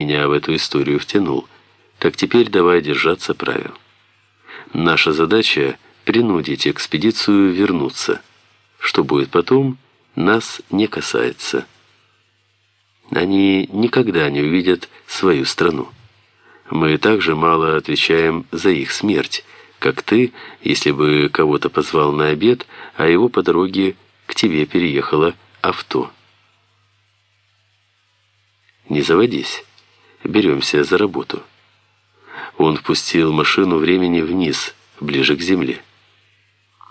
меня в эту историю втянул. Так теперь давай держаться правил. Наша задача — принудить экспедицию вернуться. Что будет потом, нас не касается. Они никогда не увидят свою страну. Мы также мало отвечаем за их смерть, как ты, если бы кого-то позвал на обед, а его по дороге к тебе переехало авто. Не заводись. Беремся за работу. Он впустил машину времени вниз, ближе к земле.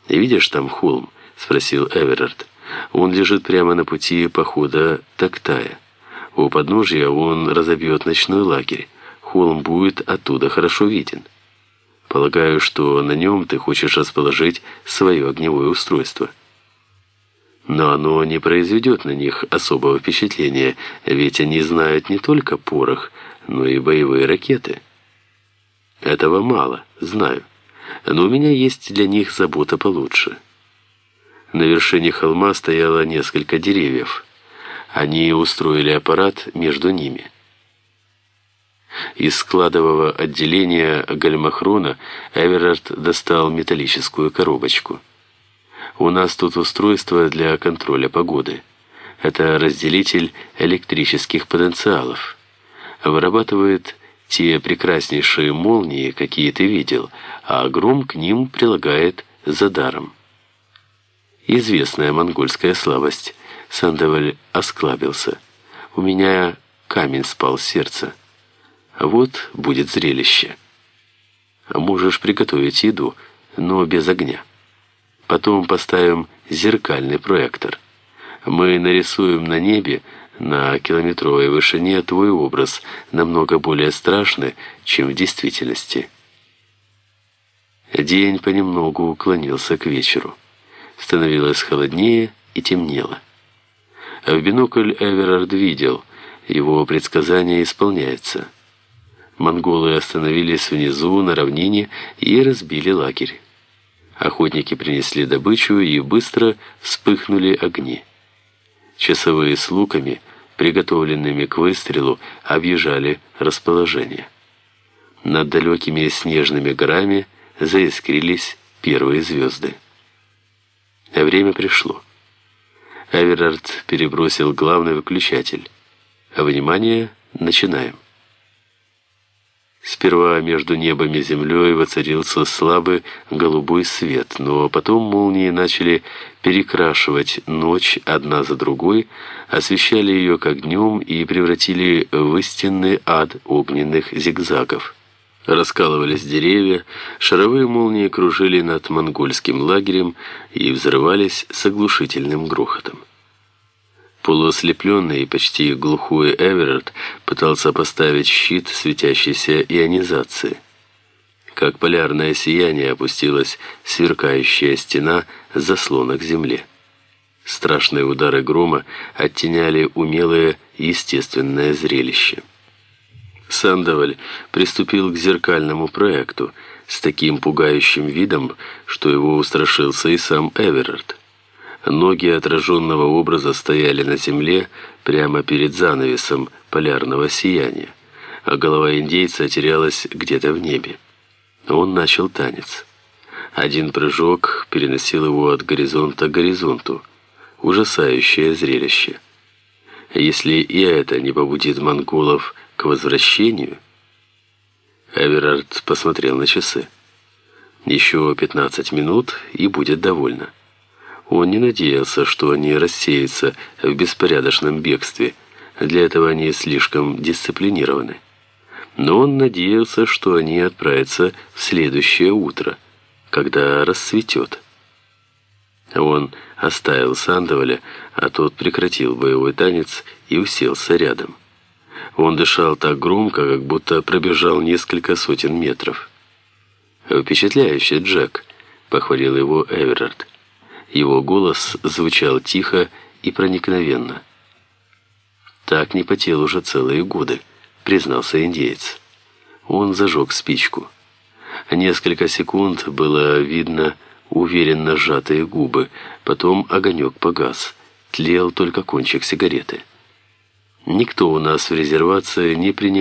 «Видишь там холм?» — спросил Эверард. «Он лежит прямо на пути похода Тактая. У подножья он разобьет ночной лагерь. Холм будет оттуда хорошо виден. Полагаю, что на нем ты хочешь расположить свое огневое устройство». Но оно не произведет на них особого впечатления, ведь они знают не только порох, но и боевые ракеты. Этого мало, знаю, но у меня есть для них забота получше. На вершине холма стояло несколько деревьев. Они устроили аппарат между ними. Из складового отделения гальмахрона Эверард достал металлическую коробочку. У нас тут устройство для контроля погоды. Это разделитель электрических потенциалов. Вырабатывает те прекраснейшие молнии, какие ты видел, а гром к ним прилагает за даром. Известная монгольская слабость. Сандоваль осклабился. У меня камень спал с сердца. Вот будет зрелище. Можешь приготовить еду, но без огня. Потом поставим зеркальный проектор. Мы нарисуем на небе на километровой вышине твой образ намного более страшный, чем в действительности. День понемногу уклонился к вечеру. Становилось холоднее и темнело. А в бинокль Эверард видел, его предсказание исполняется. Монголы остановились внизу на равнине и разбили лагерь. Охотники принесли добычу и быстро вспыхнули огни. Часовые с луками, приготовленными к выстрелу, объезжали расположение. Над далекими снежными горами заискрились первые звезды. Время пришло. Эверард перебросил главный выключатель. Внимание, начинаем. Сперва между небом и землей воцарился слабый голубой свет, но потом молнии начали перекрашивать ночь одна за другой, освещали ее как днем и превратили в истинный ад огненных зигзагов. Раскалывались деревья, шаровые молнии кружили над монгольским лагерем и взрывались с оглушительным грохотом. Полуослепленный и почти глухой Эверард пытался поставить щит светящейся ионизации. Как полярное сияние опустилась сверкающая стена заслона к земле. Страшные удары грома оттеняли умелое естественное зрелище. Сандоваль приступил к зеркальному проекту с таким пугающим видом, что его устрашился и сам Эверард. Ноги отраженного образа стояли на земле прямо перед занавесом полярного сияния, а голова индейца терялась где-то в небе. Он начал танец. Один прыжок переносил его от горизонта к горизонту. Ужасающее зрелище. Если и это не побудит монголов к возвращению... Эверард посмотрел на часы. Еще 15 минут и будет довольно. Он не надеялся, что они рассеются в беспорядочном бегстве. Для этого они слишком дисциплинированы. Но он надеялся, что они отправятся в следующее утро, когда расцветет. Он оставил Сандоваля, а тот прекратил боевой танец и уселся рядом. Он дышал так громко, как будто пробежал несколько сотен метров. «Впечатляющий, Джек», — похвалил его Эверард. Его голос звучал тихо и проникновенно. «Так не потел уже целые годы», — признался индеец. Он зажег спичку. Несколько секунд было видно уверенно сжатые губы, потом огонек погас, тлел только кончик сигареты. Никто у нас в резервации не принимал